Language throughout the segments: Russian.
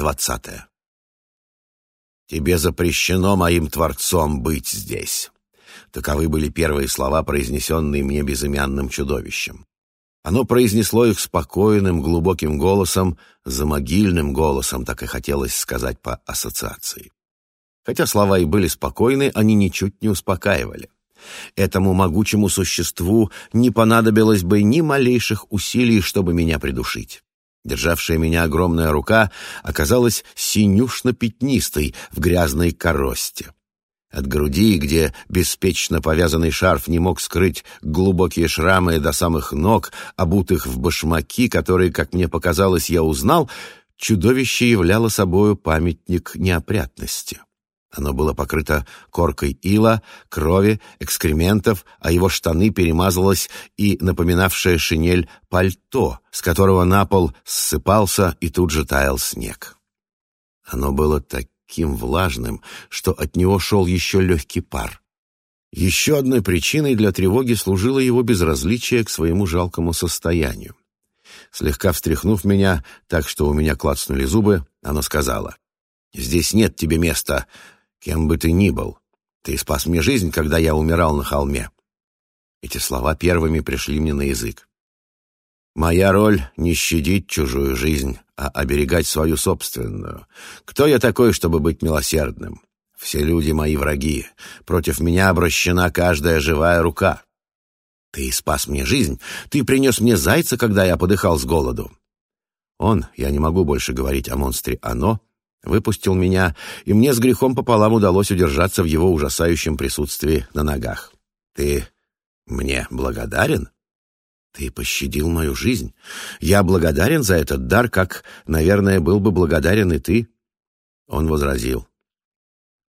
20. «Тебе запрещено моим Творцом быть здесь». Таковы были первые слова, произнесенные мне безымянным чудовищем. Оно произнесло их спокойным, глубоким голосом, замогильным голосом, так и хотелось сказать по ассоциации. Хотя слова и были спокойны, они ничуть не успокаивали. Этому могучему существу не понадобилось бы ни малейших усилий, чтобы меня придушить. Державшая меня огромная рука оказалась синюшно-пятнистой в грязной коросте. От груди, где беспечно повязанный шарф не мог скрыть глубокие шрамы до самых ног, обутых в башмаки, которые, как мне показалось, я узнал, чудовище являло собою памятник неопрятности. Оно было покрыто коркой ила, крови, экскрементов, а его штаны перемазалось и напоминавшее шинель пальто, с которого на пол ссыпался и тут же таял снег. Оно было таким влажным, что от него шел еще легкий пар. Еще одной причиной для тревоги служило его безразличие к своему жалкому состоянию. Слегка встряхнув меня, так что у меня клацнули зубы, оно сказала, «Здесь нет тебе места. Кем бы ты ни был, ты спас мне жизнь, когда я умирал на холме. Эти слова первыми пришли мне на язык. Моя роль — не щадить чужую жизнь, а оберегать свою собственную. Кто я такой, чтобы быть милосердным? Все люди мои враги. Против меня обращена каждая живая рука. Ты спас мне жизнь. Ты принес мне зайца, когда я подыхал с голоду. Он, я не могу больше говорить о монстре «оно», выпустил меня, и мне с грехом пополам удалось удержаться в его ужасающем присутствии на ногах. «Ты мне благодарен?» «Ты пощадил мою жизнь. Я благодарен за этот дар, как, наверное, был бы благодарен и ты». Он возразил.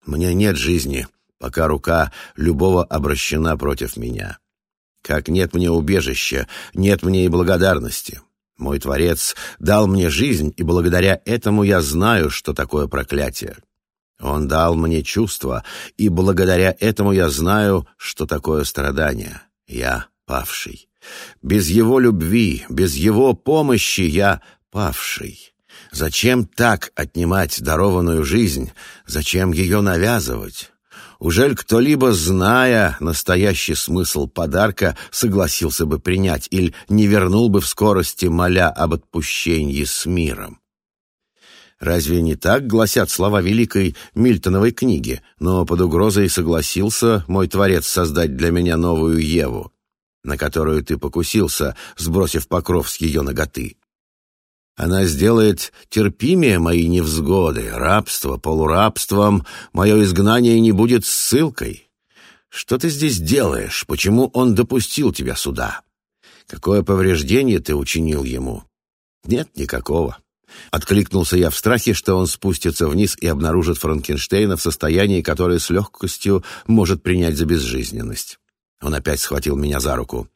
«Мне нет жизни, пока рука любого обращена против меня. Как нет мне убежища, нет мне и благодарности. Мой Творец дал мне жизнь, и благодаря этому я знаю, что такое проклятие. Он дал мне чувства, и благодаря этому я знаю, что такое страдание. Я павший. Без его любви, без его помощи я павший. Зачем так отнимать дарованную жизнь? Зачем ее навязывать? Ужель кто-либо, зная настоящий смысл подарка, согласился бы принять или не вернул бы в скорости, моля об отпущении с миром? Разве не так гласят слова великой Мильтоновой книги? Но под угрозой согласился мой творец создать для меня новую Еву, на которую ты покусился, сбросив покров с ее ноготы. Она сделает терпимее мои невзгоды, рабство полурабством, мое изгнание не будет ссылкой. Что ты здесь делаешь? Почему он допустил тебя сюда? Какое повреждение ты учинил ему? Нет никакого. Откликнулся я в страхе, что он спустится вниз и обнаружит Франкенштейна в состоянии, которое с легкостью может принять за безжизненность. Он опять схватил меня за руку.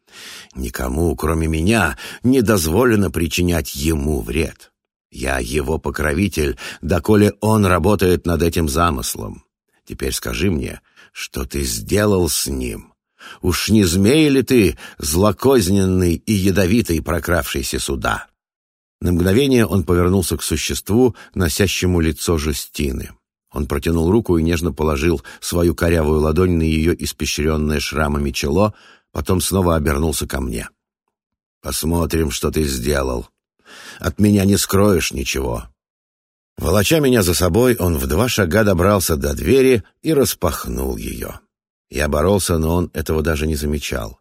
Никому, кроме меня, не дозволено причинять ему вред. Я его покровитель, доколе он работает над этим замыслом. Теперь скажи мне, что ты сделал с ним? Уж не змей ли ты, злокозненный и ядовитый, прокравшийся сюда?» На мгновение он повернулся к существу, носящему лицо Жустины. Он протянул руку и нежно положил свою корявую ладонь на ее испещренное шрамами чело, потом снова обернулся ко мне. «Посмотрим, что ты сделал. От меня не скроешь ничего». Волоча меня за собой, он в два шага добрался до двери и распахнул ее. Я боролся, но он этого даже не замечал.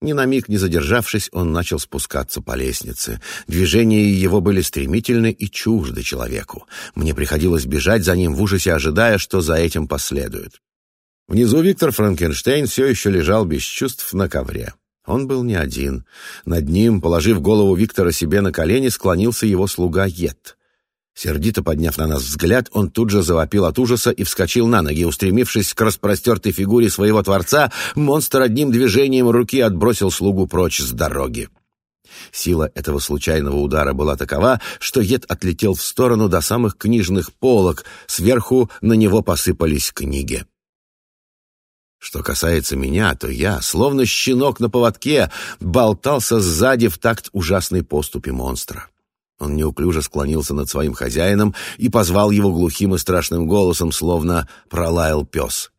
Ни на миг не задержавшись, он начал спускаться по лестнице. Движения его были стремительны и чужды человеку. Мне приходилось бежать за ним в ужасе, ожидая, что за этим последует. Внизу Виктор Франкенштейн все еще лежал без чувств на ковре. Он был не один. Над ним, положив голову Виктора себе на колени, склонился его слуга Ед. Сердито подняв на нас взгляд, он тут же завопил от ужаса и вскочил на ноги. Устремившись к распростертой фигуре своего творца, монстр одним движением руки отбросил слугу прочь с дороги. Сила этого случайного удара была такова, что Ед отлетел в сторону до самых книжных полок. Сверху на него посыпались книги. Что касается меня, то я, словно щенок на поводке, болтался сзади в такт ужасной поступи монстра. Он неуклюже склонился над своим хозяином и позвал его глухим и страшным голосом, словно пролаял пес.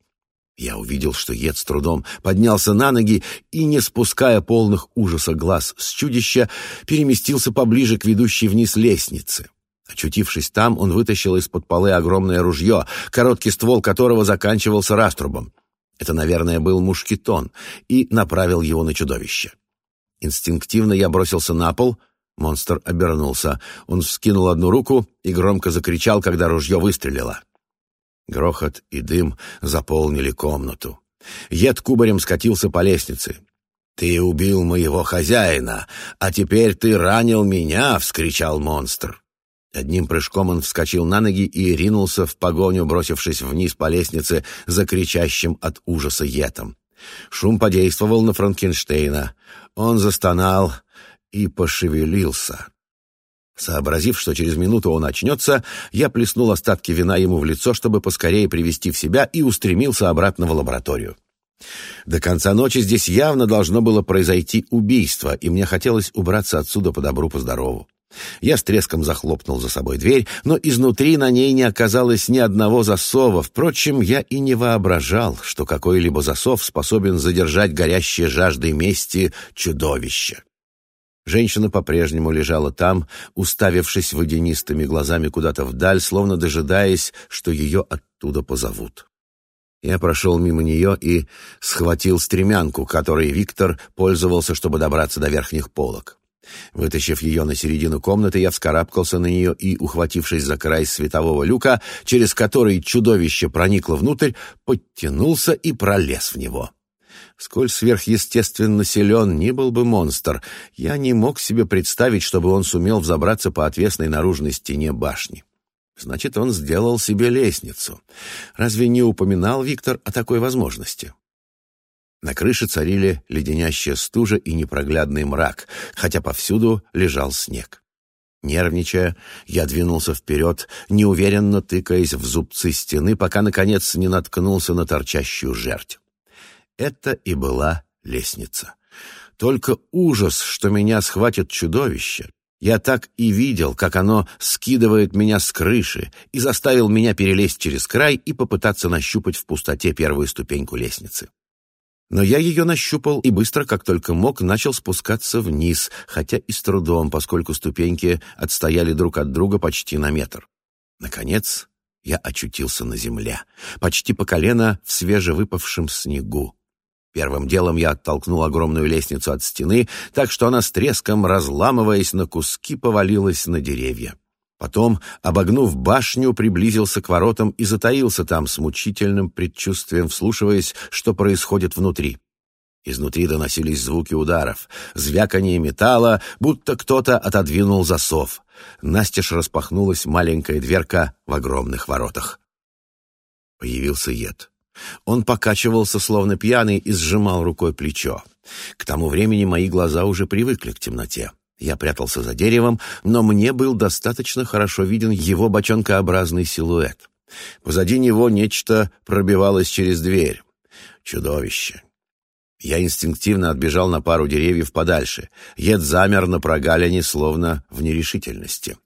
Я увидел, что Ед с трудом поднялся на ноги и, не спуская полных ужаса глаз с чудища, переместился поближе к ведущей вниз лестнице. Очутившись там, он вытащил из-под полы огромное ружье, короткий ствол которого заканчивался раструбом это, наверное, был мушкетон, и направил его на чудовище. Инстинктивно я бросился на пол. Монстр обернулся. Он вскинул одну руку и громко закричал, когда ружье выстрелило. Грохот и дым заполнили комнату. Ед кубарем скатился по лестнице. «Ты убил моего хозяина, а теперь ты ранил меня!» — вскричал монстр. Одним прыжком он вскочил на ноги и ринулся в погоню, бросившись вниз по лестнице, закричащим от ужаса етом. Шум подействовал на Франкенштейна. Он застонал и пошевелился. Сообразив, что через минуту он очнется, я плеснул остатки вина ему в лицо, чтобы поскорее привести в себя, и устремился обратно в лабораторию. До конца ночи здесь явно должно было произойти убийство, и мне хотелось убраться отсюда по добру, по здорову. Я с треском захлопнул за собой дверь, но изнутри на ней не оказалось ни одного засова. Впрочем, я и не воображал, что какой-либо засов способен задержать горящие жаждой мести чудовище. Женщина по-прежнему лежала там, уставившись водянистыми глазами куда-то вдаль, словно дожидаясь, что ее оттуда позовут. Я прошел мимо нее и схватил стремянку, которой Виктор пользовался, чтобы добраться до верхних полок. Вытащив ее на середину комнаты, я вскарабкался на нее и, ухватившись за край светового люка, через который чудовище проникло внутрь, подтянулся и пролез в него. Сколь сверхъестественно силен не был бы монстр, я не мог себе представить, чтобы он сумел взобраться по отвесной наружной стене башни. Значит, он сделал себе лестницу. Разве не упоминал Виктор о такой возможности? — на крыше царили леденящая стужа и непроглядный мрак, хотя повсюду лежал снег. Нервничая, я двинулся вперед, неуверенно тыкаясь в зубцы стены, пока, наконец, не наткнулся на торчащую жерть. Это и была лестница. Только ужас, что меня схватит чудовище. Я так и видел, как оно скидывает меня с крыши и заставил меня перелезть через край и попытаться нащупать в пустоте первую ступеньку лестницы. Но я ее нащупал и быстро, как только мог, начал спускаться вниз, хотя и с трудом, поскольку ступеньки отстояли друг от друга почти на метр. Наконец, я очутился на земле, почти по колено в свежевыпавшем снегу. Первым делом я оттолкнул огромную лестницу от стены, так что она с треском, разламываясь на куски, повалилась на деревья. Потом, обогнув башню, приблизился к воротам и затаился там с мучительным предчувствием, вслушиваясь, что происходит внутри. Изнутри доносились звуки ударов, звяканье металла, будто кто-то отодвинул засов. Настежь распахнулась маленькая дверка в огромных воротах. Появился Ед. Он покачивался, словно пьяный, и сжимал рукой плечо. К тому времени мои глаза уже привыкли к темноте. Я прятался за деревом, но мне был достаточно хорошо виден его бочонкообразный силуэт. Позади него нечто пробивалось через дверь. Чудовище. Я инстинктивно отбежал на пару деревьев подальше. Ед замер на прогалине, словно в нерешительности.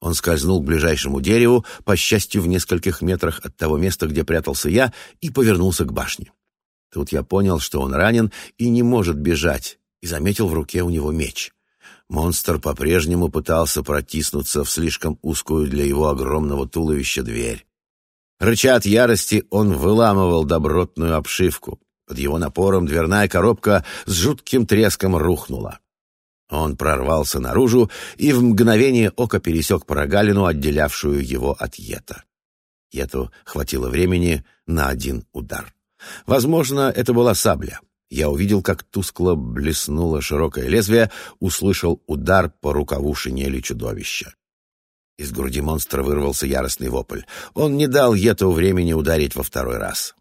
Он скользнул к ближайшему дереву, по счастью, в нескольких метрах от того места, где прятался я, и повернулся к башне. Тут я понял, что он ранен и не может бежать, и заметил в руке у него меч. Монстр по-прежнему пытался протиснуться в слишком узкую для его огромного туловища дверь. Рыча от ярости, он выламывал добротную обшивку. Под его напором дверная коробка с жутким треском рухнула. Он прорвался наружу и в мгновение ока пересек прогалину, отделявшую его от Йета. Йету хватило времени на один удар. Возможно, это была сабля. Я увидел, как тускло блеснуло широкое лезвие, услышал удар по рукаву шинели чудовища. Из груди монстра вырвался яростный вопль. Он не дал Ету времени ударить во второй раз.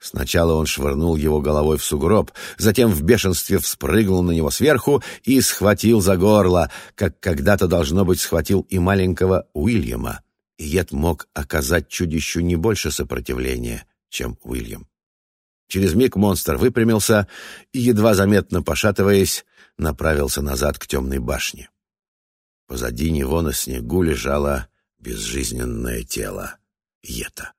Сначала он швырнул его головой в сугроб, затем в бешенстве вспрыгнул на него сверху и схватил за горло, как когда-то, должно быть, схватил и маленького Уильяма. И Ед мог оказать чудищу не больше сопротивления, чем Уильям. Через миг монстр выпрямился и, едва заметно пошатываясь, направился назад к темной башне. Позади него на снегу лежало безжизненное тело Ета.